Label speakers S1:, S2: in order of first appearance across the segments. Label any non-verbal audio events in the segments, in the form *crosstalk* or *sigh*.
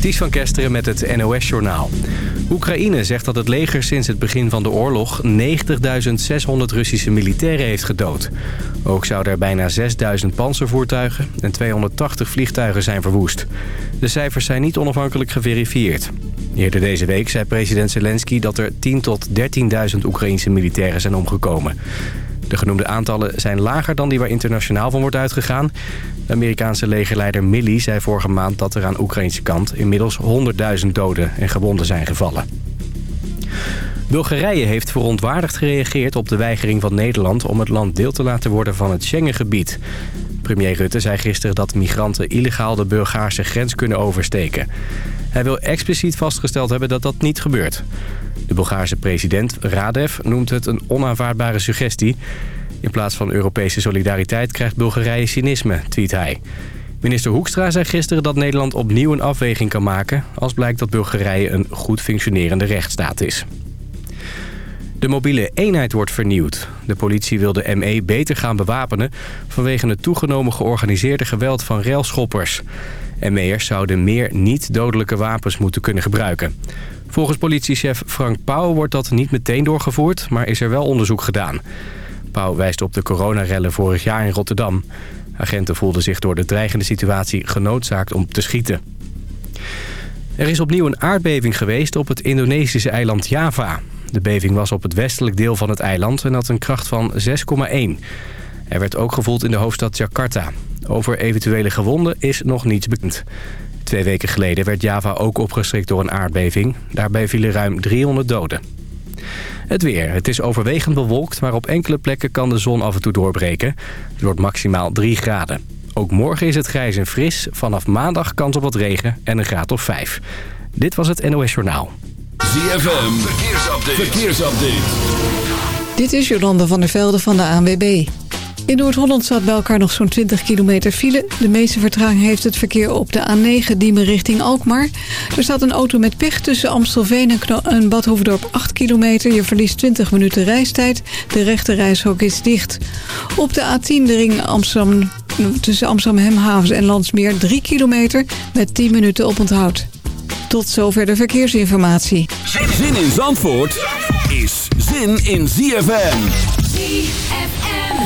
S1: Ties van Kesteren met het NOS-journaal. Oekraïne zegt dat het leger sinds het begin van de oorlog 90.600 Russische militairen heeft gedood. Ook zouden er bijna 6.000 panzervoertuigen en 280 vliegtuigen zijn verwoest. De cijfers zijn niet onafhankelijk geverifieerd. Eerder deze week zei president Zelensky dat er 10.000 tot 13.000 Oekraïnse militairen zijn omgekomen. De genoemde aantallen zijn lager dan die waar internationaal van wordt uitgegaan. De Amerikaanse legerleider Milley zei vorige maand dat er aan Oekraïnse kant inmiddels 100.000 doden en gewonden zijn gevallen. Bulgarije heeft verontwaardigd gereageerd op de weigering van Nederland om het land deel te laten worden van het Schengengebied. Premier Rutte zei gisteren dat migranten illegaal de Bulgaarse grens kunnen oversteken. Hij wil expliciet vastgesteld hebben dat dat niet gebeurt. De Bulgaarse president Radev noemt het een onaanvaardbare suggestie. In plaats van Europese solidariteit krijgt Bulgarije cynisme, tweet hij. Minister Hoekstra zei gisteren dat Nederland opnieuw een afweging kan maken... als blijkt dat Bulgarije een goed functionerende rechtsstaat is. De mobiele eenheid wordt vernieuwd. De politie wil de ME beter gaan bewapenen... vanwege het toegenomen georganiseerde geweld van railschoppers. ME'ers zouden meer niet-dodelijke wapens moeten kunnen gebruiken. Volgens politiechef Frank Pauw wordt dat niet meteen doorgevoerd... maar is er wel onderzoek gedaan. Pauw wijst op de coronarellen vorig jaar in Rotterdam. Agenten voelden zich door de dreigende situatie genoodzaakt om te schieten. Er is opnieuw een aardbeving geweest op het Indonesische eiland Java. De beving was op het westelijk deel van het eiland en had een kracht van 6,1. Er werd ook gevoeld in de hoofdstad Jakarta. Over eventuele gewonden is nog niets bekend. Twee weken geleden werd Java ook opgeschrikt door een aardbeving. Daarbij vielen ruim 300 doden. Het weer. Het is overwegend bewolkt, maar op enkele plekken kan de zon af en toe doorbreken. Het wordt maximaal 3 graden. Ook morgen is het grijs en fris. Vanaf maandag kans op wat regen en een graad of 5. Dit was het NOS Journaal.
S2: ZFM. Verkeersupdate. Verkeersupdate.
S3: Dit is Jolanda van der Velde van de ANWB. In Noord-Holland staat bij elkaar nog zo'n 20 kilometer file. De meeste vertraging heeft het verkeer op de A9 Diemen richting Alkmaar. Er staat een auto met pech tussen Amstelveen en, en Bad Hoefdorp 8 kilometer. Je verliest 20 minuten reistijd. De rechte reishok is dicht. Op de A10 de ring Amsterdam, tussen Amsterdam Hemhavens en Landsmeer 3 kilometer met 10 minuten op onthoud. Tot zover de verkeersinformatie.
S2: Zin in Zandvoort is zin in ZFM.
S4: ZFM.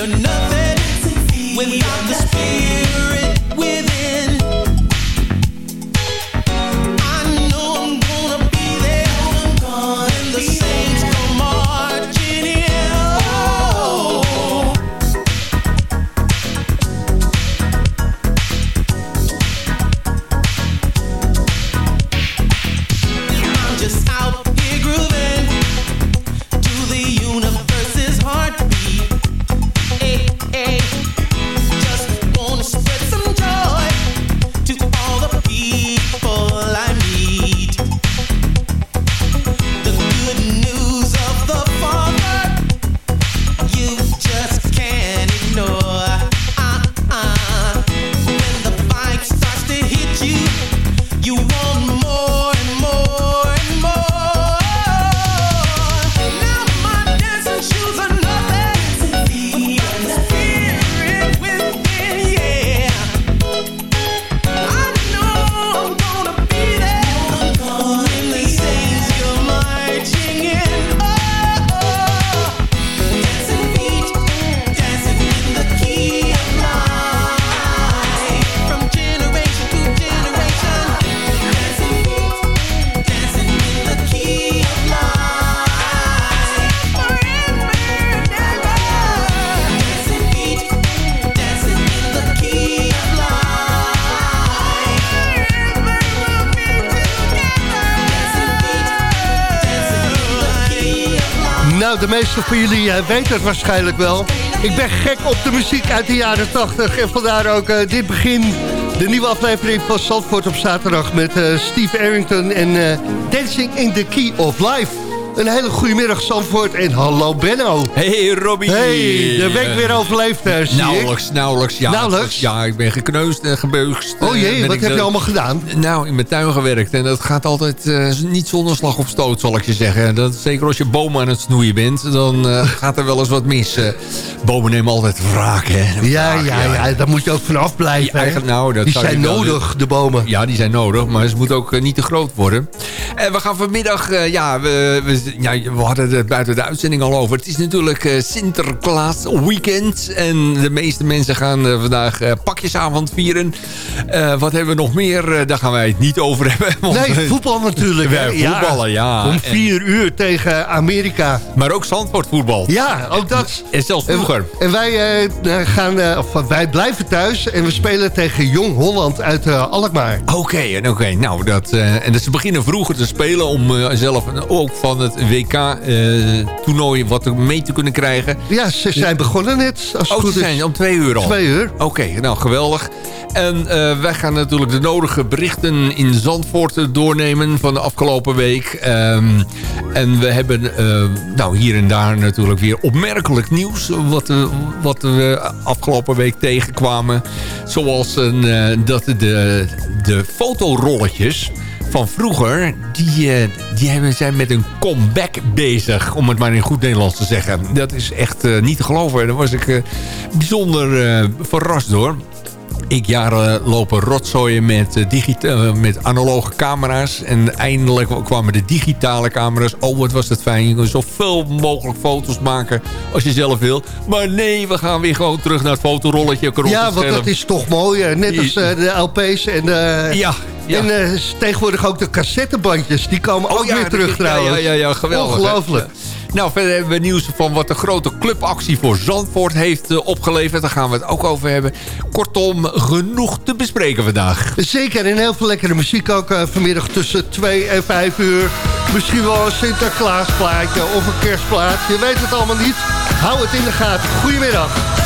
S5: you're nothing without the speed. Meeste van jullie uh, weten het waarschijnlijk wel. Ik ben gek op de muziek uit de jaren 80. En vandaar ook uh, dit begin, de nieuwe aflevering van Zandvoort op zaterdag... met uh, Steve Arrington en Dancing in the Key of Life. Een hele goede middag, Zandvoort. En hallo, Benno.
S6: Hey, Robbie.
S5: Hey, de week weer overleefd, hè,
S6: Nauwelijks, ik. nauwelijks. Ja,
S5: nauwelijks?
S6: ja, ik ben gekneusd en gebeugd.
S5: Oh jee, wat heb je allemaal gedaan?
S6: Nou, in mijn tuin gewerkt. En dat gaat altijd uh, niet zonder slag op stoot, zal ik je zeggen. Dat, zeker als je bomen aan het snoeien bent, dan uh, *laughs* gaat er wel eens wat mis. Uh, bomen nemen altijd wraak, hè.
S5: Ja, ja, ja, ja, daar moet je ook vanaf blijven.
S6: Ja, nou, dat
S5: die zijn nodig, de bomen.
S6: Ja, die zijn nodig, maar ze moeten ook niet te groot worden. En we gaan vanmiddag, ja, we, we ja, we hadden het buiten de uitzending al over. Het is natuurlijk uh, Sinterklaas weekend. En de meeste mensen gaan uh, vandaag uh, pakjesavond vieren. wat hebben we nog meer? daar gaan wij het niet over hebben.
S5: Nee, voetbal natuurlijk. *laughs*
S6: Wij voetballen, ja.
S5: Om vier uur tegen Amerika.
S6: Maar ook Zandvoort voetbal.
S5: Ja, ook dat.
S6: En zelfs vroeger.
S5: En, en wij, gaan, of, wij blijven thuis en we spelen tegen Jong Holland uit Alkmaar.
S6: Oké, okay, oké. Okay. Nou, dat, en dus ze beginnen vroeger te spelen om zelf ook van het WK-toernooi wat mee te kunnen krijgen.
S5: Ja, ze zijn begonnen net. Als
S6: het
S5: oh,
S6: goed ze zijn om twee uur al.
S5: Twee uur.
S6: Oké, nou geweldig. En uh, wij gaan natuurlijk de nodige berichten in Zandvoort doornemen van de afgelopen week. Um, en we hebben nou, hier en daar natuurlijk weer opmerkelijk nieuws... wat, wat we afgelopen week tegenkwamen. Zoals een, dat de, de fotorolletjes van vroeger, die, uh, die hebben, zijn met een comeback bezig. Om het maar in goed Nederlands te zeggen. Dat is echt uh, niet te geloven. Daar was ik uh, bijzonder verrast door ik jaren lopen rotzooien met, met analoge camera's. En eindelijk kwamen de digitale camera's. Oh, wat was dat fijn. Je kon zoveel mogelijk foto's maken als je zelf wil. Maar nee, we gaan weer gewoon terug naar het fotorolletje.
S5: Ja, want dat is toch mooi. Net als de LP's en de...
S6: Ja, ja.
S5: En uh, tegenwoordig ook de cassettebandjes. Die komen
S6: oh,
S5: ook
S6: ja,
S5: weer terug trouwens.
S6: Ja, ja, ja, geweldig.
S5: Ongelooflijk.
S6: Nou, verder hebben we nieuws van wat de grote clubactie voor Zandvoort heeft uh, opgeleverd. Daar gaan we het ook over hebben. Kortom, genoeg te bespreken vandaag.
S5: Zeker, en heel veel lekkere muziek ook uh, vanmiddag tussen 2 en 5 uur. Misschien wel een Sinterklaasplaatje of een kerstplaatje. Je weet het allemaal niet. Hou het in de gaten. Goedemiddag.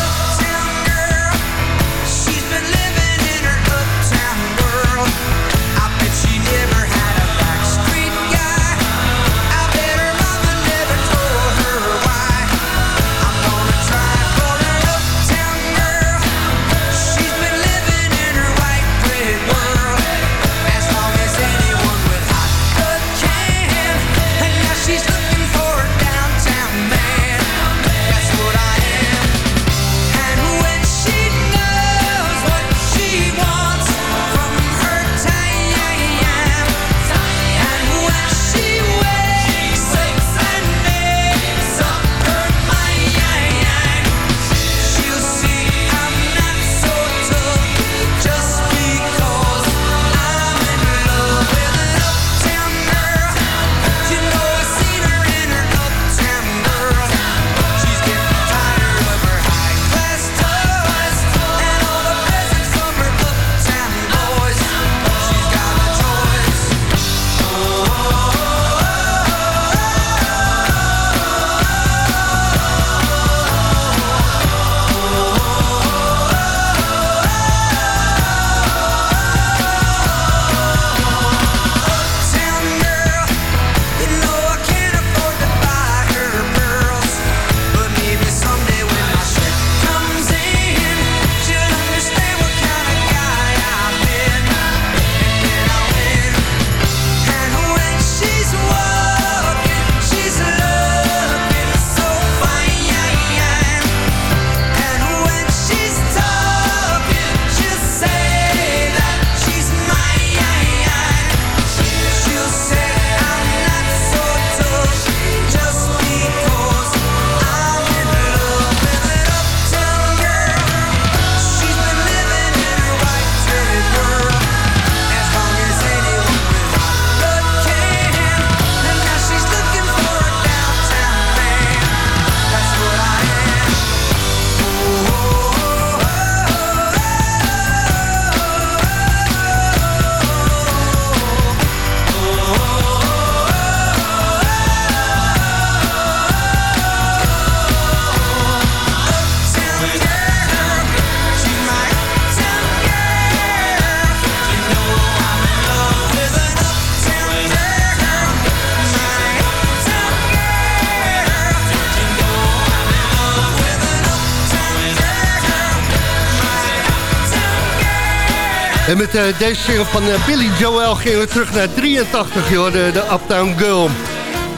S7: En met eh, deze single van eh, Billy Joel gingen we terug naar 83, joh, de, de Uptown Girl.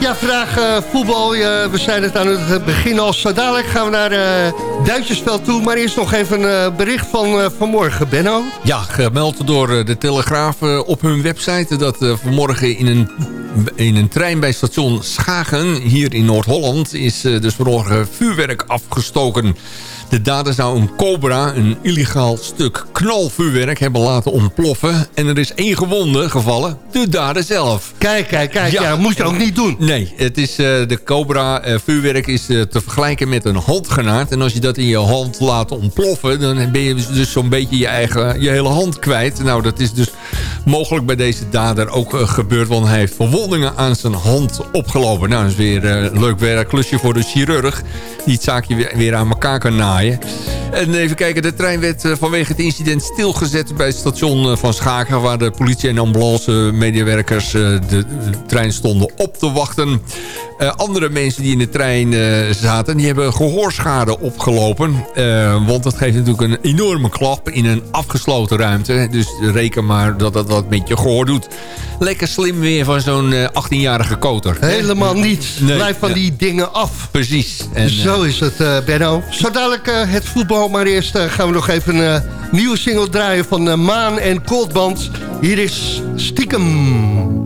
S7: Ja, vandaag uh, voetbal. we zijn het aan het begin al. Zo dadelijk gaan we naar uh, toe. Maar eerst nog even een bericht van vanmorgen, Benno.
S6: Ja, gemeld door de Telegraaf op hun website... dat vanmorgen in een, in een trein bij station Schagen... hier in Noord-Holland... is dus vanmorgen vuurwerk afgestoken... De dader zou een Cobra, een illegaal stuk knalvuurwerk, hebben laten ontploffen. En er is één gewonde gevallen, de dader zelf.
S7: Kijk, kijk, kijk, ja, ja moet je ook niet doen.
S6: Nee, het is, uh, de Cobra uh, vuurwerk is uh, te vergelijken met een handgranaat. En als je dat in je hand laat ontploffen, dan ben je dus zo'n beetje je eigen, je hele hand kwijt. Nou, dat is dus mogelijk bij deze dader ook gebeurd, want hij heeft verwondingen aan zijn hand opgelopen. Nou, dat is weer een leuk werk, klusje voor de chirurg, die het zaakje weer, weer aan elkaar kan En even kijken, de trein werd eh, vanwege het incident stilgezet bij het station eh, van Schaken... waar de politie en ambulance medewerkers eh, de, trein stonden op te wachten. andere mensen die in de trein zaten, die hebben gehoorschade opgelopen. want dat geeft natuurlijk een enorme klap in een afgesloten ruimte. Dus reken maar dat dat wat met je gehoor doet. Lekker slim weer van zo'n 18-jarige koter.
S7: Helemaal niet. Blijf van die dingen af.
S6: Precies.
S7: En, Zo is het, Benno. Zo dadelijk het voetbal. Maar eerst uh, gaan we nog even een uh, nieuwe single draaien van Maan en Coldband. Hier is Stiekem.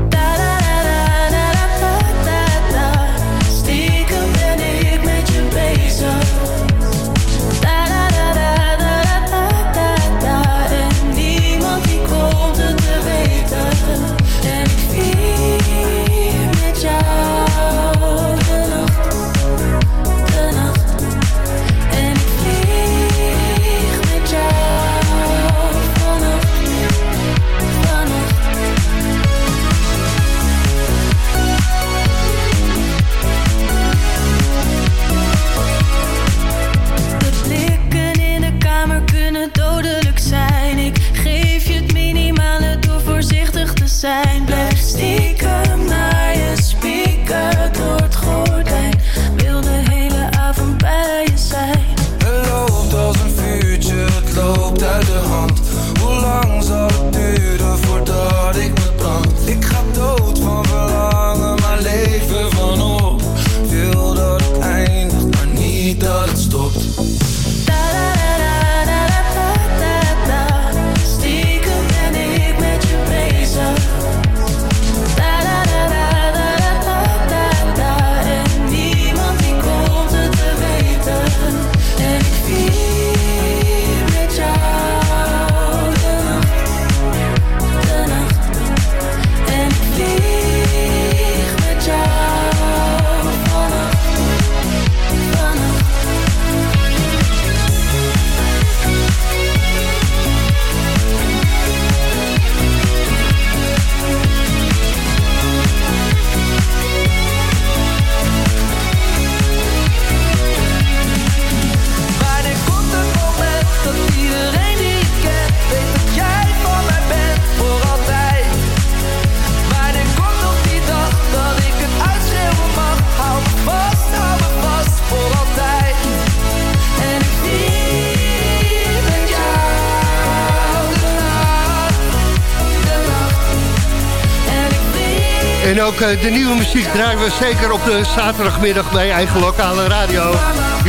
S7: eh, de nieuwe muziek draaien we zeker op de zaterdagmiddag bij eigen lokale radio.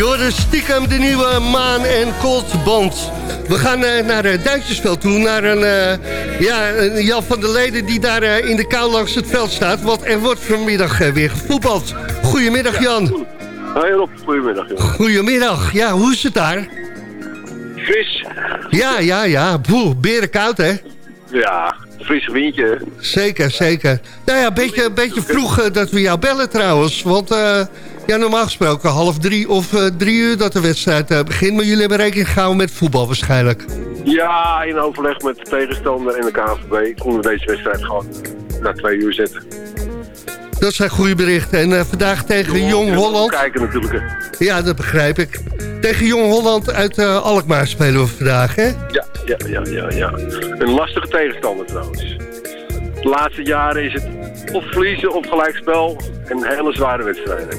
S7: Hoorde stiekem de nieuwe Maan en Cold Band. We gaan uh, naar uh, Duitsersveld toe, naar een, ja, een Jan van der Leden die daar in de kou langs het veld staat. Want er wordt vanmiddag weer gevoetbald. Goedemiddag Jan.
S8: Hoi Rob, goedemiddag. Jan.
S7: Goedemiddag. Ja, hoe is het daar?
S8: Fris.
S7: Ja, ja, ja. Boe, beren koud hè?
S8: Ja, fris windje.
S5: Zeker, zeker. Nou ja, een beetje, een beetje vroeg eh, dat we jou bellen trouwens. Want eh, ja, normaal gesproken half drie of eh, drie uur dat de wedstrijd begint. Maar jullie hebben rekening gehouden met voetbal waarschijnlijk.
S8: Ja, in overleg met de tegenstander en de KNVB konden we deze wedstrijd gewoon na twee uur zetten.
S5: Dat zijn goede berichten. En eh, vandaag tegen Jong Holland.
S8: Kijken natuurlijk.
S5: Ja, dat begrijp ik. Tegen Jong Holland uit eh, Alkmaar spelen we vandaag, hè?
S8: Ja, ja, ja, ja, ja. Een lastige tegenstander trouwens. De laatste jaren is het of verliezen of gelijkspel en hele zware wedstrijden.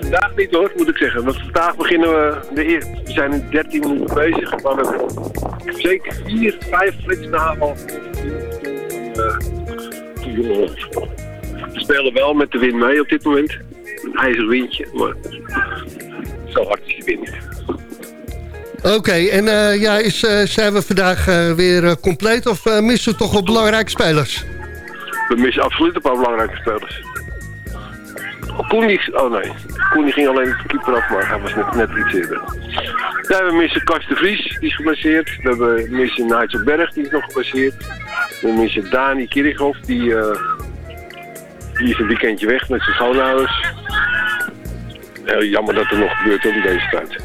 S8: Vandaag niet hoor, moet ik zeggen. Want vandaag beginnen we, de eer, we zijn nu 13 minuten bezig, maar we hebben zeker 4, 5 flitsende aanval. Eh, We spelen wel met de wind mee op dit moment. Een windje, maar zo hard is de wind niet.
S5: Oké, en eh, ja, is, eh, zijn we vandaag eh, weer compleet of missen we toch wel belangrijke spelers?
S8: We missen absoluut een paar belangrijke spelers. Oh, Koen die, oh nee, Koen die ging alleen de keeper af, maar hij was net, net iets eerder. Ja, we missen Kast de Vries, die is geblesseerd. We missen Nigel Berg, die is nog geblesseerd. We missen Dani Kirchhoff, die, die is een weekendje weg met zijn schoonouders. Heel jammer dat er nog gebeurt in deze tijd.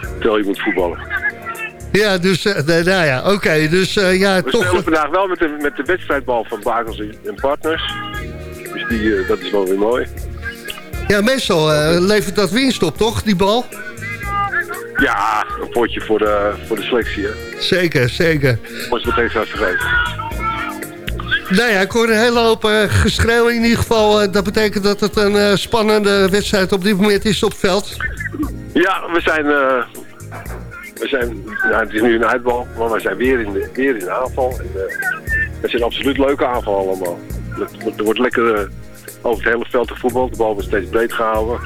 S8: Terwijl je moet voetballen.
S5: Ja, dus, eh, nou ja, oké, dus eh, ja,
S8: We
S5: toch...
S8: spelen vandaag wel met de, met de wedstrijdbal van Bakels en Partners. Dus die, eh, dat is wel weer mooi.
S5: Ja, meestal eh, levert dat winst op, toch, die bal?
S8: Ja, een potje voor de, voor de selectie. Hè.
S5: Zeker, zeker.
S8: Was meteen zelfs vergeten.
S5: Nou ja, ik hoor een hele hoop eh, geschreeuw in ieder geval. eh, dat betekent dat het een eh, spannende wedstrijd op dit moment is op het veld.
S8: Ja, we zijn... we zijn het is nu een uitbal, maar we zijn weer in de, weer in de aanval. En, het is een absoluut leuke aanval allemaal. Er wordt lekker over het hele veld gevoetbald. De bal wordt steeds breed gehouden.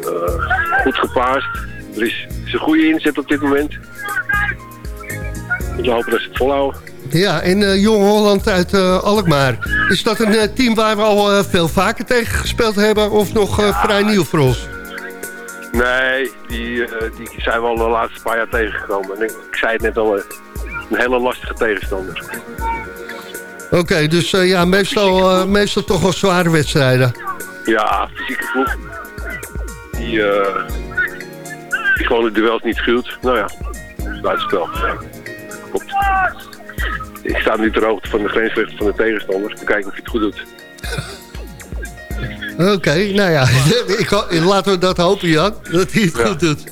S8: Eh, goed gepaast. Er is, is een goede inzet op dit moment. We hopen dat ze het volhouden.
S5: Ja, en eh, Jong Holland uit eh, Alkmaar. Is dat een eh, team waar we al veel vaker tegen gespeeld hebben... of nog vrij nieuw voor ons?
S8: Nee, die, die zijn we al de laatste paar jaar tegengekomen. En ik, ik zei het net al, een hele lastige tegenstander.
S5: Oké, dus ja, meestal, meestal toch wel zware wedstrijden.
S8: Ja, fysieke ploeg. Die, die gewoon de duels niet schuwt. Nou ja, buitenspel. Ja, klopt. Ik sta nu ter hoogte van de grensrechten van de tegenstander. Te kijken of hij het goed doet.
S5: Oké, nou ja, *laughs* ik, laten we dat hopen, Jan. Dat hij het
S8: Ja.
S5: goed doet.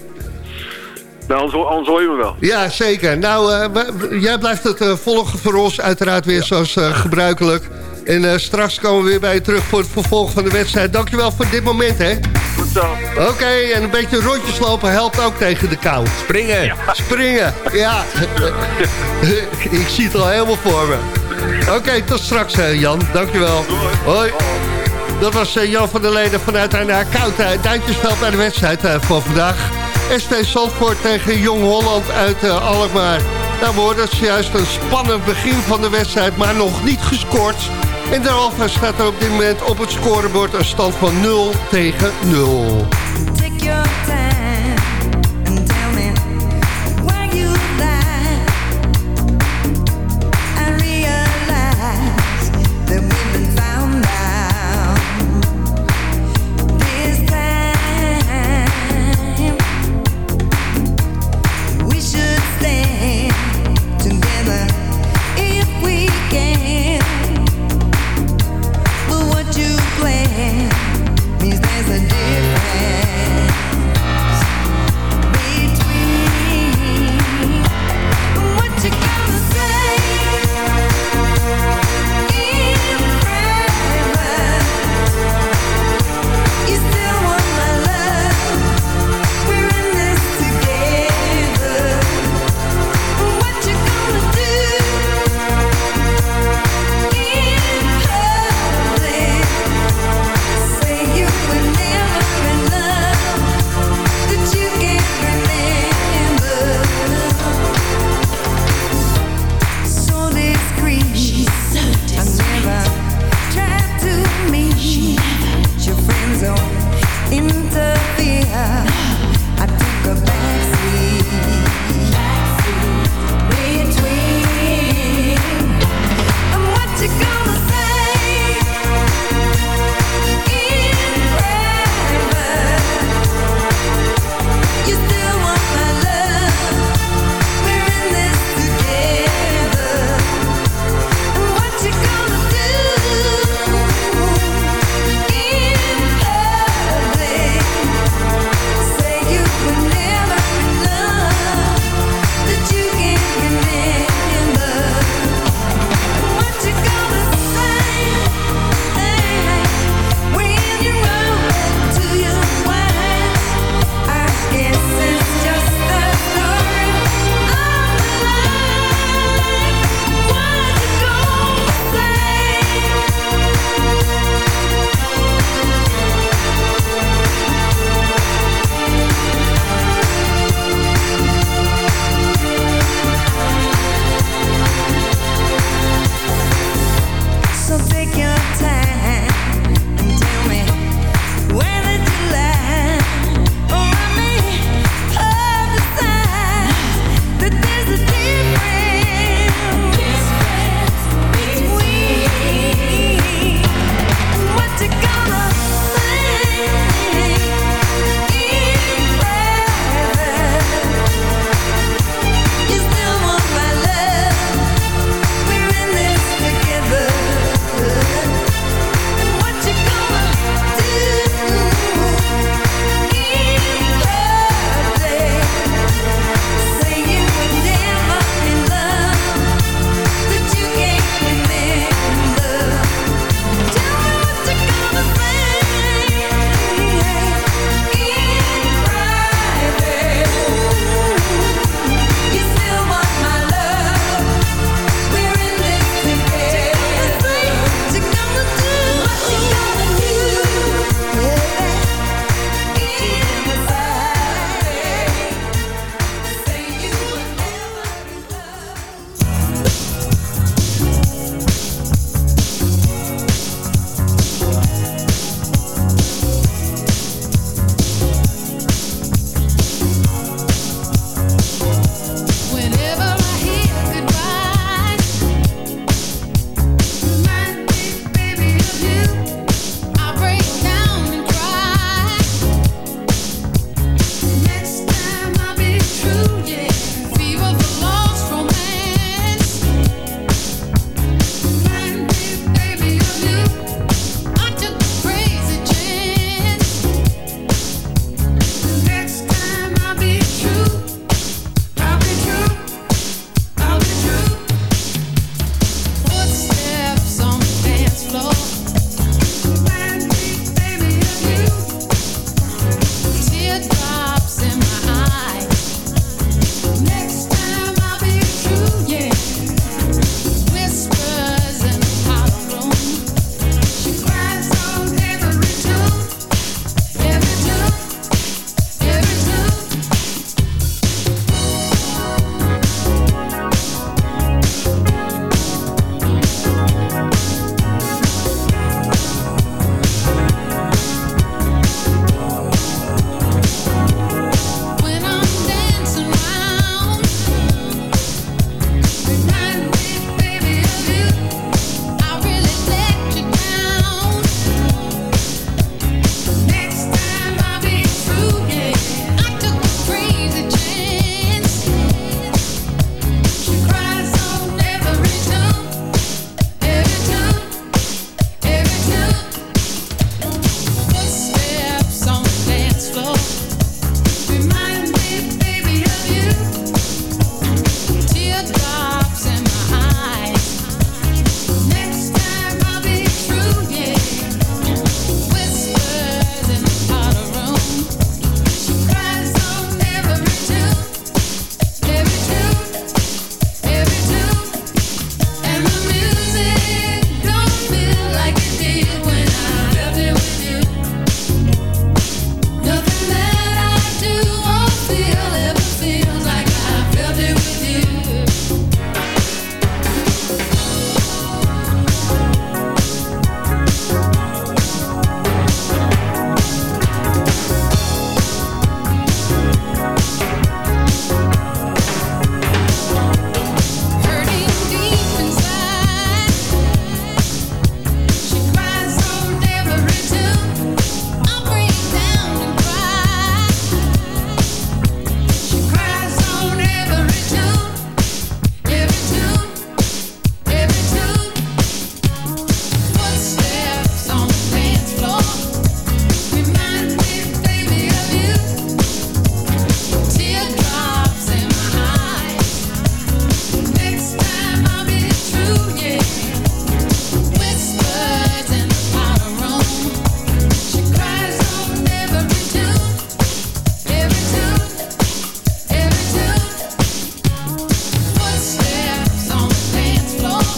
S8: Nou, anders, anders hoor je me wel.
S5: Ja, zeker. Nou, eh, we- we- jij blijft het eh, volgen voor ons, uiteraard weer zoals eh, gebruikelijk. En straks komen we weer bij je terug voor het vervolg van de wedstrijd. Dankjewel voor dit moment, hè.
S8: Goed zo.
S5: Oké, en een beetje rondjes lopen helpt ook tegen de kou.
S6: Springen.
S5: Springen, ja. *laughs* Ik zie het al helemaal voor me. Oké, tot straks, eh, Jan. Dankjewel. Hoi. Dat was eh, Jan van der Leden vanuit een uh, koud Duintjesveld bij de wedstrijd eh, van vandaag. SV Zandvoort tegen Jong Holland uit eh, Alkmaar. Nou, we hoorden juist een spannend begin van de wedstrijd, maar nog niet gescoord. En derhalve staat er op dit moment op het scorebord een stand van 0 tegen 0.
S9: in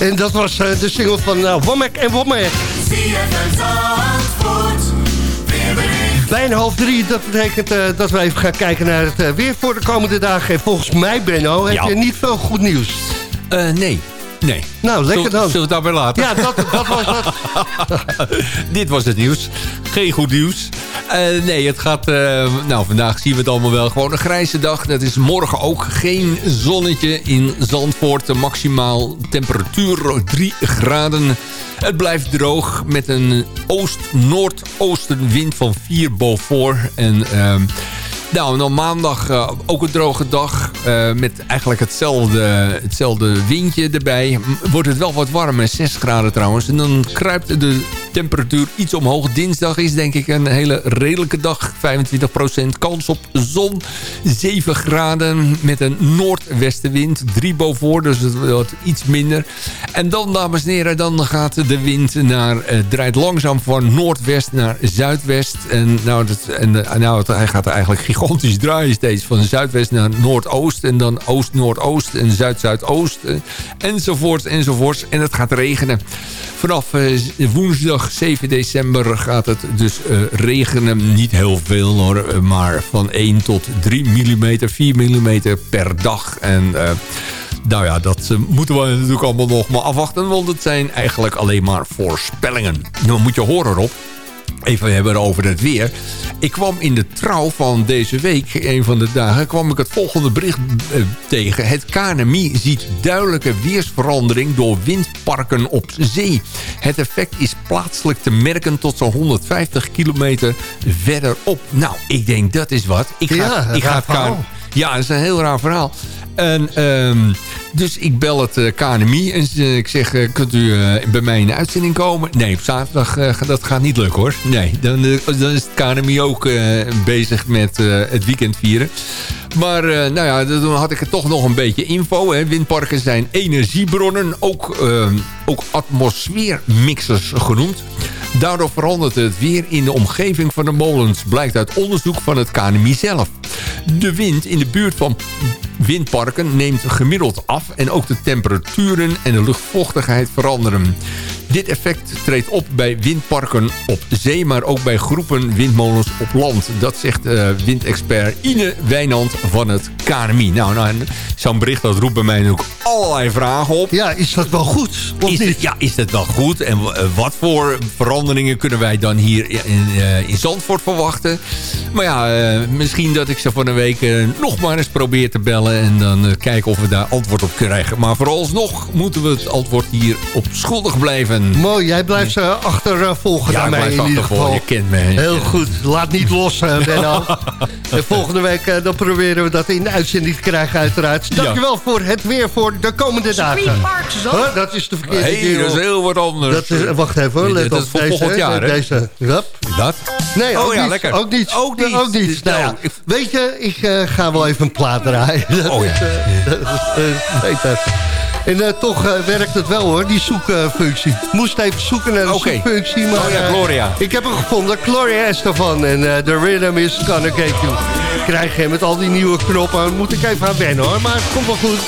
S5: En dat was eh, de single van uh, Womack en Womack. Bijna half drie, dat betekent eh, dat we even gaan kijken naar het eh, weer voor de komende dagen. En volgens mij, Benno, heb
S6: Ja.
S5: je niet veel goed nieuws.
S6: Eh, nee, nee.
S5: Nou, lekker dan.
S6: Zullen we het daarbij laten?
S5: Ja, dat, dat was dat. *laughs*
S6: Dit was het nieuws. Geen goed nieuws. Eh, nee, het gaat... eh, nou, vandaag zien we het allemaal wel. Gewoon een grijze dag. Dat is morgen ook geen zonnetje in Zandvoort. De maximaal temperatuur 3 graden. Het blijft droog met een oost-noordoostenwind van 4 Beaufort. En... ehm, nou, en dan maandag eh, ook een droge dag. eh, met eigenlijk hetzelfde, hetzelfde windje erbij. Wordt het wel wat warmer, 6 graden trouwens. En dan kruipt de temperatuur iets omhoog. Dinsdag is denk ik een hele redelijke dag. 25% kans op zon. 7 graden met een noordwestenwind. 3 boven, dus het wordt iets minder. En dan, dames en heren, dan gaat de wind naar, eh, draait langzaam van noordwest naar zuidwest. En, nou, en nou, het- hij gaat eigenlijk gigantisch draaien steeds. Van zuidwest naar noordoost. En dan oost-noordoost en zuid-zuidoost. eh, Enzovoort, enzovoort. En het gaat regenen. Vanaf eh, woensdag 7 december gaat het dus eh, regenen. Niet heel veel hoor, maar van 1 tot 3 mm, 4 mm per dag. En... nou ja, dat moeten we natuurlijk allemaal nog maar afwachten. Want het zijn eigenlijk alleen maar voorspellingen. Nou moet je horen Rob. Even hebben over het weer. Ik kwam in de trouw van deze week, een van de dagen... kwam ik het volgende bericht eh, tegen. Het KNMI ziet duidelijke weersverandering... door windparken op zee. Het effect is plaatselijk te merken tot zo'n 150 kilometer verderop. Nou, ik denk dat is wat. Ik ga,
S5: Ja,
S6: ik ga het. KNMI ja, dat is een heel raar verhaal. En, ehm, dus ik bel het eh, KNMI en ik zeg, eh, kunt u eh, bij mij in de uitzending komen? Nee, op zaterdag, dat gaat niet lukken hoor. Nee, dan, dan is het KNMI ook bezig met het weekend vieren. Maar nou ja, toen had ik er toch nog een beetje info. Hè. Windparken zijn energiebronnen, ook, eh, ook atmosfeermixers genoemd. Daardoor verandert het weer in de omgeving van de molens... blijkt uit onderzoek van het KNMI zelf. De wind in de buurt van windparken neemt gemiddeld af... en ook de temperaturen en de luchtvochtigheid veranderen. Dit effect treedt op bij windparken op zee... maar ook bij groepen windmolens op land. Dat zegt eh, windexpert Ine Wijnand van het KNMI. Nou, nou zo'n bericht dat roept bij mij natuurlijk allerlei vragen op.
S5: Ja, is dat wel goed? Of
S6: Is
S5: niet?
S6: het, ja, is dat wel goed? En eh, wat voor veranderingen kunnen wij dan hier in, eh, in Zandvoort verwachten? Maar ja, misschien dat ik ze van een week nog maar eens probeer te bellen... en dan eh, kijken of we daar antwoord op krijgen. Maar vooralsnog moeten we het antwoord hier op schuldig blijven.
S5: Mooi, jij blijft ze achtervolgen
S6: Ja,
S5: naar
S6: ik
S5: mij in ieder
S6: achtervolgen.
S5: geval.
S6: Je kent me.
S5: Heel goed, laat niet los, eh, *laughs* Benno. en volgende week eh, dan proberen we dat in de uitzending te krijgen uiteraard. Dankjewel voor het weer voor de komende dagen. Huh, dat is de verkeerde
S6: hey, dat is heel wat anders.
S5: Dat is, wacht even, hoor, let
S6: dat
S5: op
S6: is voor
S5: deze.
S6: volgend jaar, hè?
S5: Deze, Hup.
S6: Dat?
S5: Nee,
S6: Oh
S5: ook
S6: ja,
S5: niet.
S6: lekker.
S5: Ook niet.
S6: Ook niet.
S5: Ook niet. Nou ja,
S6: Nou,
S5: weet je, ik eh, ga wel even een plaat draaien. Dat
S6: Oh ja.
S5: is, eh, dat is, eh. En eh, toch werkt het wel hoor, die zoekfunctie. Moest even zoeken naar de zoekfunctie. Maar,
S6: Oh ja,
S5: eh,
S6: Gloria.
S5: ik heb hem gevonden, Gloria Estefan. En eh, The Rhythm is Gonna Get You. Krijg hem met al die nieuwe knoppen. Moet ik even aan wennen hoor, maar het komt wel goed.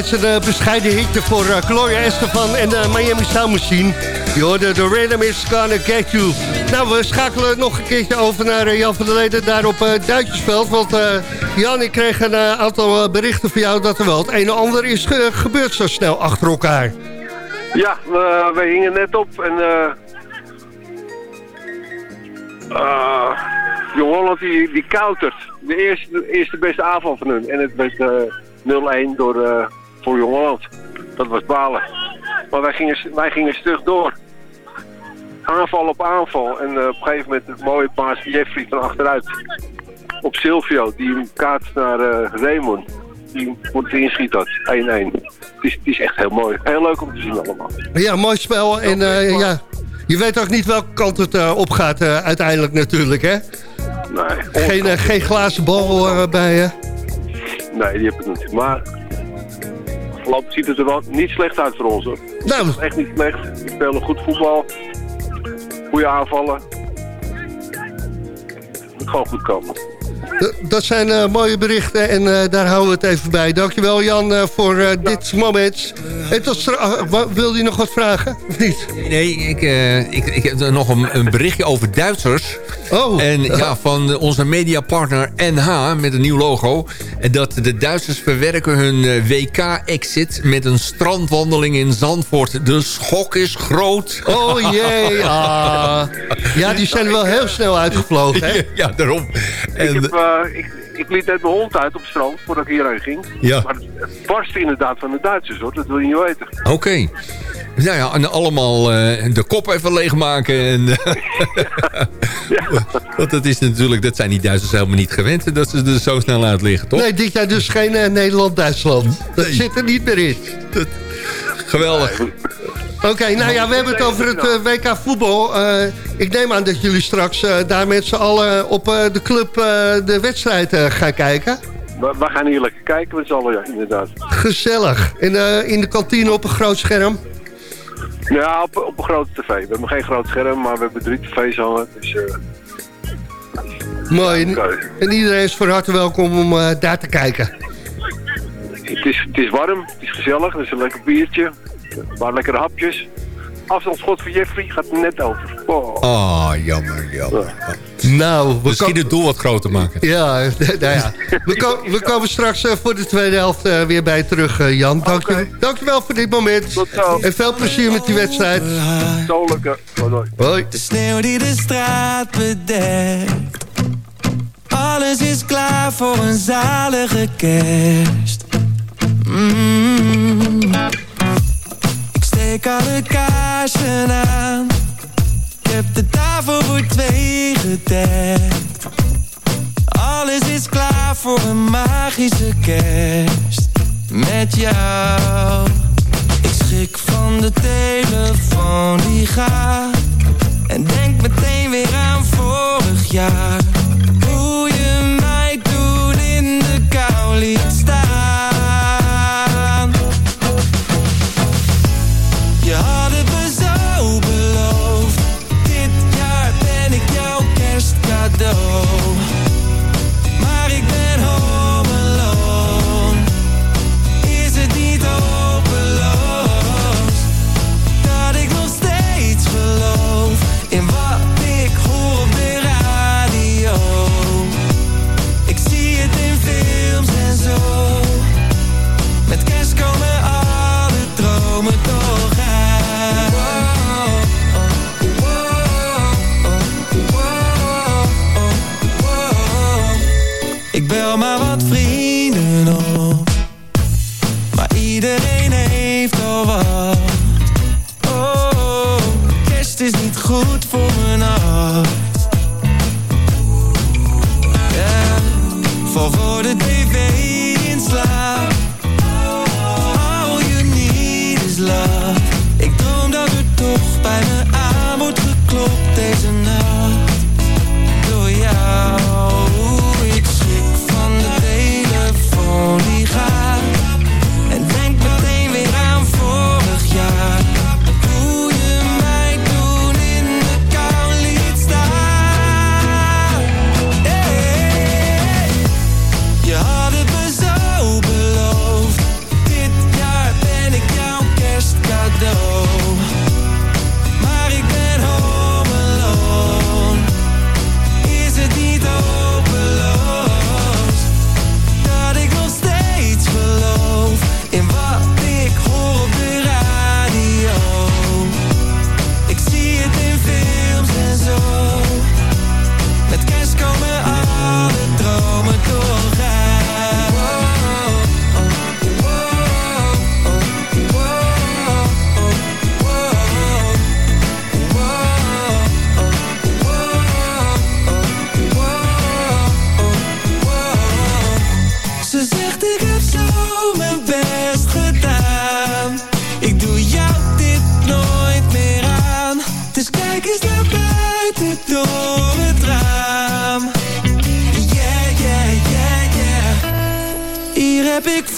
S5: Destijds een eh, bescheiden hitje voor eh, Gloria Estefan en de Miami Sound Machine. Je hoorde The Rhythm is Gonna Get You. Nou, we schakelen nog een keertje over naar eh, Jan van der Leden daar op uh, Duitsersveld. Want eh, Jan, ik kreeg een eh, aantal eh, berichten van jou dat er wel het een en ander is ge- gebeurd zo snel achter elkaar.
S8: Ja, we, hingen net op en... eh eh, Jong Holland die, die countert. De eerste, eerste beste aanval van hun. En het werd eh 0-1 door, eh, voor Jong Holland. Dat was balen. Maar wij gingen, wij gingen stug door. Aanval op aanval. En eh, op een gegeven moment een mooie paas Jeffrey van achteruit. Op Silvio, die hem kaatst naar eh Raymond. Die moet inschiet dat. 1-1. Het is, het is echt heel mooi. Heel leuk om te zien allemaal.
S5: Ja, mooi spel. En eh, ja, je weet ook niet welke kant het op gaat uiteindelijk natuurlijk, hè?
S8: Nee,
S5: Geen, geen glazen bal bij je.
S8: nee die heb ik niet. Maar voorlopig ziet het er wel niet slecht uit voor ons. Hoor.
S5: Nou,
S8: Echt niet slecht. We spelen goed voetbal. Goede aanvallen. Het moet gewoon goed komen.
S5: Dat zijn eh, mooie berichten en eh, daar houden we het even bij. Dankjewel Jan eh, voor dit moment. En tot stra- ah, wa- wil je nog wat vragen? Of niet?
S6: Nee, ik, ik, ik heb nog een, een berichtje over Duitsers.
S5: Oh,
S6: En ja, *laughs* van onze mediapartner NH met een nieuw logo. En Dat de Duitsers verwerken hun WK-exit met een strandwandeling in Zandvoort. De schok is groot.
S5: oh jee. Ah. *laughs* Ja, die zijn wel heel snel uitgevlogen, hè?
S6: Ja, daarom.
S8: Ik, heb, eh, ik, ik liet net mijn hond uit op het strand voordat ik hierheen ging.
S6: Ja.
S8: Maar het, barstte inderdaad van de Duitsers hoor. Dat wil je niet weten.
S6: Oké. Nou ja, en allemaal eh, de kop even leegmaken. En, *laughs* Want dat is natuurlijk, dat zijn die Duitsers helemaal niet gewend. Dat ze er zo snel uit liggen, toch?
S5: Nee, dit jaar dus geen eh, Nederland-Duitsland. Dat zit er niet meer in.
S6: Geweldig.
S5: Oké, nou ja, we hebben het over het eh, WK voetbal. Eh, ik neem aan dat jullie straks eh, daar met z'n allen op de club de wedstrijd gaan kijken.
S8: We, we gaan hier lekker kijken met z'n allen, ja, inderdaad.
S5: Gezellig. En in de kantine op een groot scherm.
S8: Ja, op, op een grote tv. We hebben geen groot scherm, maar we hebben drie tv's hangen. Dus
S5: Mooi. En, iedereen is van harte welkom om daar te kijken.
S8: het, is, het is warm, het is gezellig, er is een lekker biertje. Een paar lekkere hapjes. Afstandsschot voor Jeffrey gaat net over. Oh.
S6: Oh, jammer, jammer.
S5: Nou, we,
S6: Misschien
S5: ko-
S6: het doel wat groter maken.
S5: ja, *laughs* nou ja. We, ko- we komen straks eh, voor de tweede helft eh, weer bij terug, eh, Jan. Dank je, dankjewel voor dit moment.
S8: Tot zo.
S5: En veel plezier met die wedstrijd.
S8: Zo lekker. Hoi.
S10: De sneeuw die de straat bedekt. Alles is klaar voor een zalige kerst. Mm. Ik steek alle kaarsen aan. Ik heb de tafel voor twee gedekt. Alles is klaar voor een magische kerst. Met jou. Ik schrik van de telefoon die gaat. En denk meteen weer aan vorig jaar Hoe je mij toen in de kou liet staan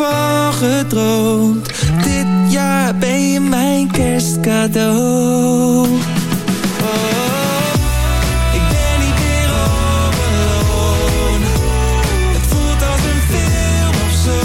S10: van gedroomd. Dit jaar ben je mijn kerstcadeau. Oh, ik ben niet meer alone. Het voelt als een film of zo.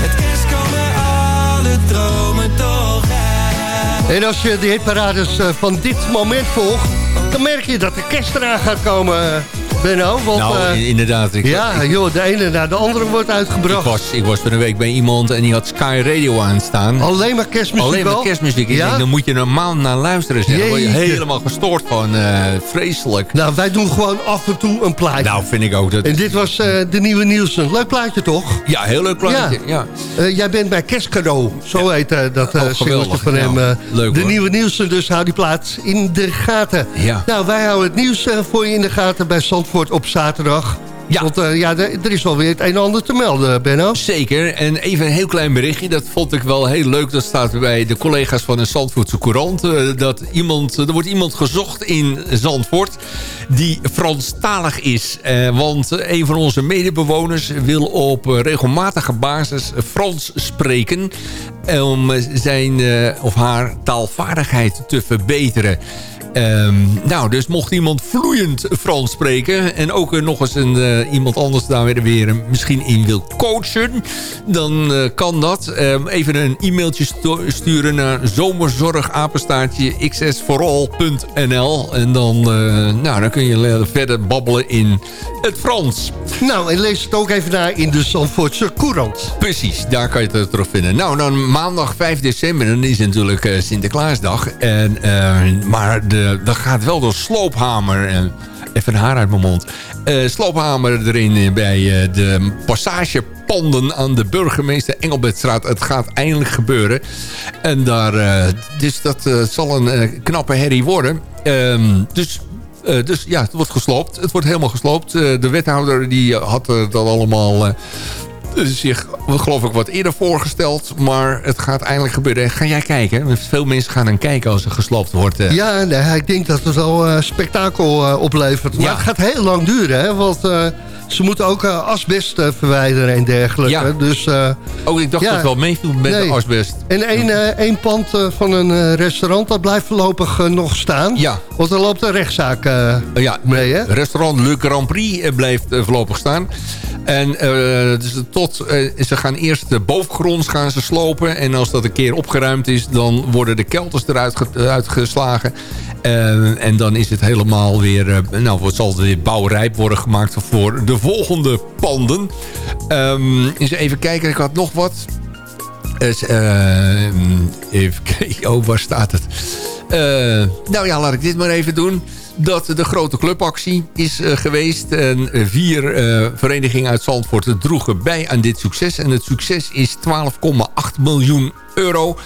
S10: Met kerst komen alle dromen toch uit.
S5: En als je de hitparades eh, van dit moment volgt... dan merk je dat de kerst eraan gaat komen, Benno. Want,
S6: nou,
S5: eh,
S6: in- inderdaad. Ik,
S5: ja,
S6: ik,
S5: joh, de ene na de andere wordt
S6: ik
S5: uitgebracht.
S6: was, ik was van een week bij iemand en die had Sky Radio aanstaan.
S5: Alleen maar kerstmuziek
S6: Alleen maar kerstmuziek. Ik
S5: Ja?
S6: denk, dan moet je er een maand naar luisteren. Zeg. Dan word je helemaal gestoord van. eh, vreselijk.
S5: Nou, wij doen gewoon af en toe een plaatje.
S6: Nou, vind ik ook. Dat,
S5: En dit was eh, de nieuwe Nielsen. Leuk plaatje, toch?
S6: ja, heel leuk plaatje. Ja.
S5: Jij bent bij Kerstcadeau. Zo heet dat
S6: Oh, geweldig,
S5: van hem.
S6: Leuk,
S5: de
S6: hoor.
S5: nieuwe Nielsen, dus hou die plaats in de gaten.
S6: Ja.
S5: Nou, wij houden het nieuws voor je in de gaten bij Zandvoort op zaterdag.
S6: Ja.
S5: Want eh, ja, er is alweer het een en ander te melden, Benno.
S6: Zeker. En even een heel klein berichtje. Dat vond ik wel heel leuk. Dat staat bij de collega's van de Zandvoortse Courant. eh, Dat iemand, er wordt iemand gezocht in Zandvoort die Franstalig is. Eh, want een van onze medebewoners wil op eh, regelmatige basis Frans spreken. Om eh, zijn eh, of haar taalvaardigheid te verbeteren. Ehm, nou, dus mocht iemand vloeiend Frans spreken... en ook eh, nog eens een, eh, iemand anders daar weer, weer eh, misschien in wil coachen... dan kan dat. Ehm, even een e-mailtje sturen naar zomerzorgapenstaartje xsforall.nl... en dan, nou, dan kun je verder babbelen in het Frans.
S5: Nou, en lees het ook even na in de Zandvoortse Courant.
S6: Precies, daar kan je het terugvinden. Nou, dan maandag 5 december, dan is natuurlijk Sinterklaasdag. En, maar de, dat gaat wel door Sloophamer. En, even haar uit mijn mond. Eh, sloophamer erin eh, bij eh, de passagepanden aan de burgemeester Engelbertstraat. Het gaat eindelijk gebeuren. En daar, eh, dus dat eh, zal een eh, knappe herrie worden. Ehm, dus eh, dus ja, het wordt gesloopt. Het wordt helemaal gesloopt. Eh, de wethouder die eh, had eh, dat allemaal eh, zich, geloof ik, wat eerder voorgesteld. Maar het gaat eindelijk gebeuren. Ga jij kijken? Veel mensen gaan dan kijken als er gesloopt wordt. eh.
S5: Ja, nee, ik denk dat het wel eh, spektakel eh, oplevert. Maar
S6: Ja.
S5: het gaat heel lang duren, hè? Want ze moeten ook asbest verwijderen en dergelijke.
S6: Ja.
S5: Dus,
S6: Oh, ik dacht
S5: Ja.
S6: dat het wel meeviel met
S5: Nee.
S6: de asbest.
S5: en één, één pand van een restaurant, dat blijft voorlopig nog staan.
S6: Ja.
S5: Want er loopt een rechtszaak
S6: Oh ja,
S5: mee, hè?
S6: restaurant Le Grand Prix blijft voorlopig staan. En dus tot, eh, ze gaan eerst de bovengronds gaan ze slopen. En als dat een keer opgeruimd is, dan worden de kelters eruit eruit geslagen. Eh, en dan is het helemaal weer, eh, nou, het zal weer bouwrijp worden gemaakt voor de volgende panden. Ehm, eens even kijken, ik had nog wat. Eh, even *laughs* kijken, oh, waar staat het? Eh, nou ja, laat ik dit maar even doen. Dat de grote clubactie is eh, geweest. En vier eh, verenigingen uit Zandvoort droegen bij aan dit succes. En het succes is 12,8 miljoen euro.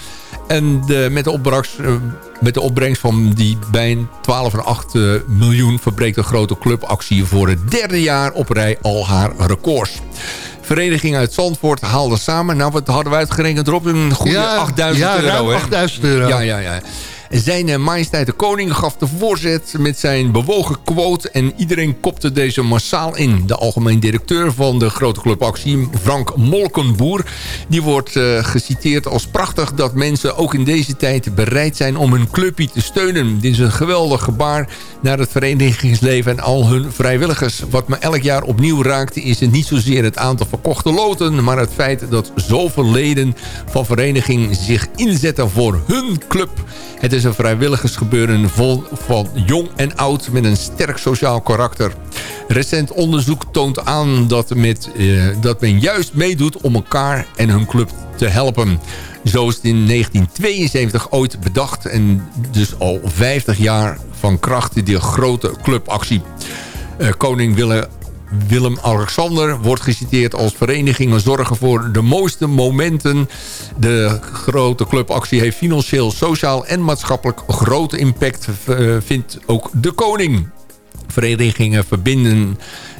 S6: En de, met, de opbrengst, eh, met de opbrengst van die bijna 12,8 eh, miljoen... verbreekt de grote clubactie voor het derde jaar op rij al haar records. Vereniging uit Zandvoort haalde samen... nou, wat hadden we uitgerekend erop? Een goede 8000
S5: ja,
S6: euro.
S5: ruim
S6: hè?
S5: 8000 euro.
S6: Ja, ja, ja. Zijn eh, majesteit de koning gaf de voorzet met zijn bewogen quote... en iedereen kopte deze massaal in. De algemeen directeur van de grote clubactie, Frank Molkenboer... die wordt eh, geciteerd als prachtig dat mensen ook in deze tijd bereid zijn... om hun clubje te steunen. Dit is een geweldig gebaar naar het verenigingsleven en al hun vrijwilligers. Wat me elk jaar opnieuw raakte is niet zozeer het aantal verkochte loten... maar het feit dat zoveel leden van vereniging zich inzetten voor hun club... Het is een vrijwilligersgebeuren vol van jong en oud met een sterk sociaal karakter. Recent onderzoek toont aan dat, met, eh, dat men juist meedoet om elkaar en hun club te helpen. Zo is het in 1972 ooit bedacht en dus al 50 jaar van kracht die grote clubactie. Eh, koning Willem Willem Alexander wordt geciteerd als verenigingen zorgen voor de mooiste momenten. De grote clubactie heeft financieel, sociaal en maatschappelijk grote impact, eh, vindt ook de koning. Verenigingen verbinden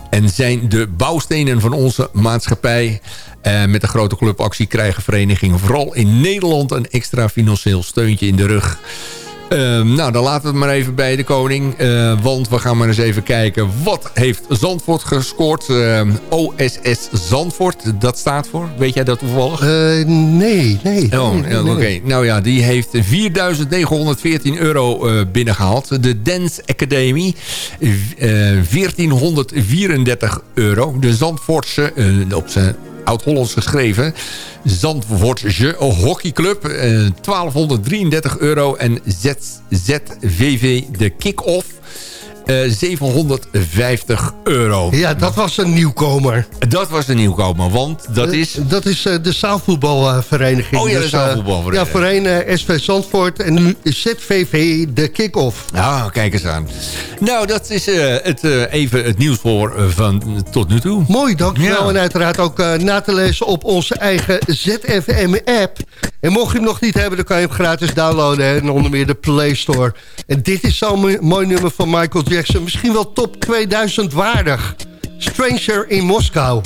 S6: en zijn de bouwstenen van onze maatschappij. Eh, met de grote clubactie krijgen verenigingen vooral in Nederland een extra financieel steuntje in de rug. Ehm, nou, dan laten we het maar even bij de koning. Eh, want we gaan maar eens even kijken. Wat heeft Zandvoort gescoord? Ehm, OSS Zandvoort, dat staat voor. Weet jij dat toevallig?
S5: Eh, nee, nee.
S6: Oh,
S5: nee,
S6: oké.
S5: nee.
S6: Nou ja, die heeft 4.914 euro eh, binnengehaald. De Dance Academy, eh, 1434 euro. De Zandvoortse, op zijn oud-Hollands geschreven... Zandvoortse Hockeyclub, eh, 1233 euro. En ZZVV, de kick-off, eh, 750 euro.
S5: Ja, dat was een nieuwkomer.
S6: Dat was de nieuwkomer, want dat
S5: Eh,
S6: is...
S5: Dat is eh, de zaalvoetbalvereniging.
S6: Oh ja, de
S5: eh,
S6: zaalvoetbalvereniging.
S5: Ja, voorheen eh, SV Zandvoort en nu ZVV de kick-off.
S6: Ja, kijk eens aan. Nou, dat is eh, het, eh, even het nieuws voor eh, van tot nu toe.
S5: Mooi, dankjewel.
S6: Ja.
S5: En uiteraard ook eh, na te lezen op onze eigen ZFM-app. En mocht je hem nog niet hebben, dan kan je hem gratis downloaden. Hè, en onder meer de Play Store. En dit is zo'n mo- mooi nummer van Michael Jackson. Misschien wel top 2000 waardig. Stranger in Moskou.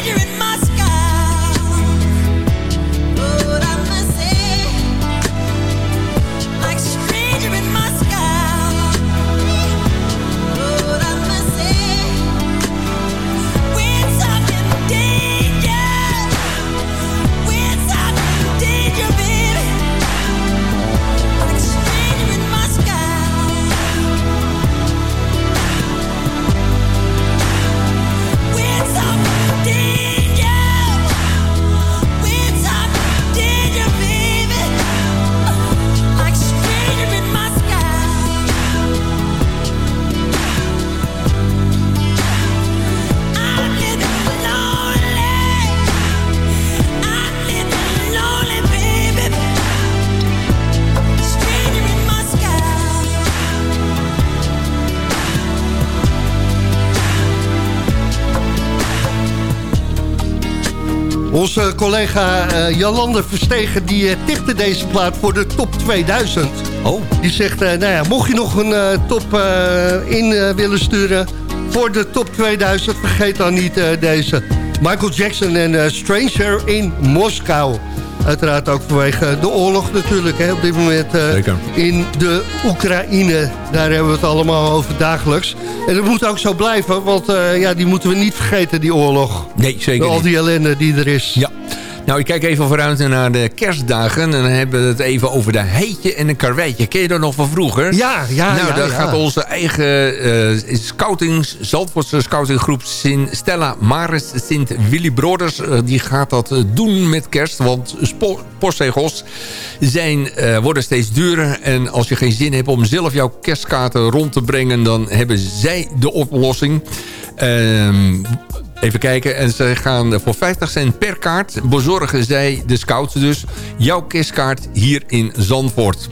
S10: figure it
S5: must collega uh, Jolande Verstegen die uh, tichtte deze plaat voor de top 2000.
S6: Oh.
S5: Die zegt, uh, nou ja, mocht je nog een top in willen sturen voor de top 2000... vergeet dan niet deze Michael Jackson en Stranger in Moskou. Uiteraard ook vanwege de oorlog natuurlijk. Hè, op dit moment in de Oekraïne. Daar hebben we het allemaal over dagelijks. En dat moet ook zo blijven, want uh, ja, die moeten we niet vergeten, die oorlog.
S6: Nee, zeker
S5: Al die ellende die er is.
S6: Ja. Nou, ik kijk even vooruit naar de kerstdagen. En dan hebben we het even over de heetje en een karweitje. Ken je dat nog van vroeger?
S5: Ja, ja,
S6: Nou,
S5: ja,
S6: daar
S5: ja.
S6: gaat onze eigen uh, scoutings, Zandvoortse scoutinggroep Sint Stella Maris Sint Willy Broders. Uh, die gaat dat uh, doen met kerst. Want postzegels zijn, worden steeds duurder. En als je geen zin hebt om zelf jouw kerstkaarten rond te brengen... dan hebben zij de oplossing. Ehm, Even kijken. En ze gaan voor 50 cent per kaart bezorgen zij, de scouts dus, jouw kerstkaart hier in Zandvoort.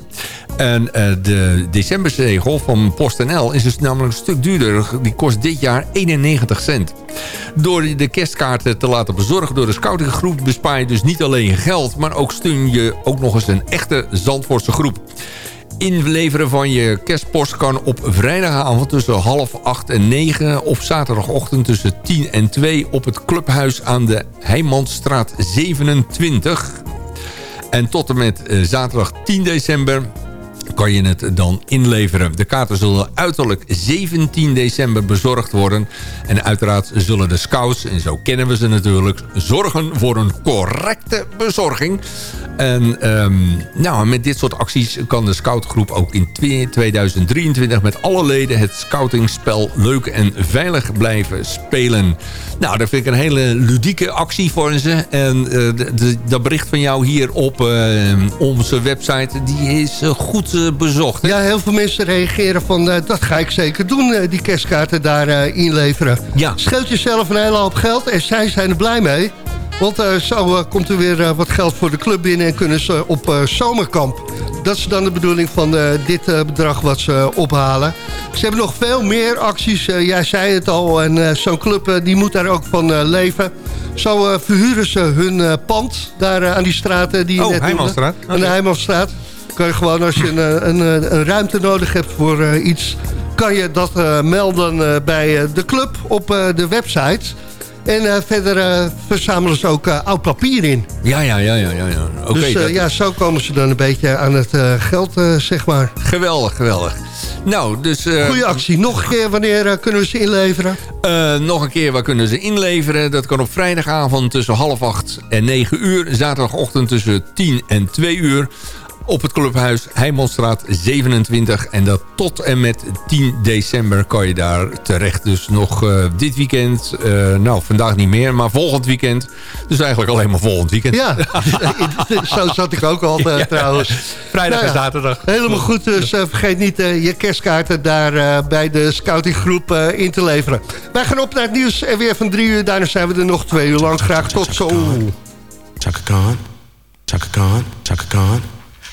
S6: En uh, de decemberzegel van PostNL is dus namelijk een stuk duurder. Die kost dit jaar 91 cent. Door de kerstkaarten te laten bezorgen door de scoutinggroep... bespaar je dus niet alleen geld... maar ook steun je ook nog eens een echte Zandvoortse groep. Inleveren van je kerstpost kan op vrijdagavond tussen half acht en negen... of zaterdagochtend tussen 10 en 2 op het clubhuis aan de Heijmansstraat 27. En tot en met zaterdag 10 december kan je het dan inleveren. De kaarten zullen uiterlijk 17 december bezorgd worden. En uiteraard zullen de scouts, en zo kennen we ze natuurlijk... zorgen voor een correcte bezorging. En um, nou, met dit soort acties kan de scoutgroep ook in 2023... met alle leden het scoutingspel leuk en veilig blijven spelen. Nou, dat vind ik een hele ludieke actie voor ze. En de, dat bericht van jou hier op uh, onze website... die is uh, goed bezocht. Hè?
S5: Ja, heel veel mensen reageren van... Uh, dat ga ik zeker doen, uh, die kerstkaarten daar inleveren.
S6: Ja.
S5: Scheelt jezelf een hele hoop geld en zij zijn er blij mee. Want zo komt er weer wat geld voor de club binnen... en kunnen ze op zomerkamp. Dat is dan de bedoeling van dit bedrag wat ze ophalen. Ze hebben nog veel meer acties. jij zei het al, en zo'n club die moet daar ook van leven. Zo verhuren ze hun pand daar aan die straat die
S6: oh,
S5: net. Aan de Heijmanstraat kan je gewoon als je een, een, een ruimte nodig hebt voor uh, iets... kan je dat uh, melden bij de club op de website. En verder verzamelen ze ook oud papier in.
S6: Ja, ja, ja. ja, ja.
S5: Okay, dus dat... ja, zo komen ze dan een beetje aan het geld, zeg maar.
S6: Geweldig, geweldig. Nou, dus...
S5: Goeie actie. Nog een keer, wanneer kunnen we ze inleveren?
S6: nog een keer, waar kunnen ze inleveren? Dat kan op vrijdagavond tussen half acht en negen uur. Zaterdagochtend tussen 10 en 2 uur op het clubhuis Heijmanstraat 27. En dat tot en met 10 december kan je daar terecht. Dus nog uh, dit weekend, uh, nou vandaag niet meer, maar volgend weekend. Dus eigenlijk alleen maar volgend weekend.
S5: Ja, *laughs* zo zat ik ook al uh, *laughs* ja. trouwens.
S6: Vrijdag nou en zaterdag.
S5: Helemaal goed, dus vergeet niet je kerstkaarten daar bij de scoutinggroep in te leveren. Wij gaan op naar het nieuws en weer van drie uur. Daarna zijn we er nog twee uur lang. Graag tot zo.
S11: Chaka Khan, Chaka Khan, Chaka Khan.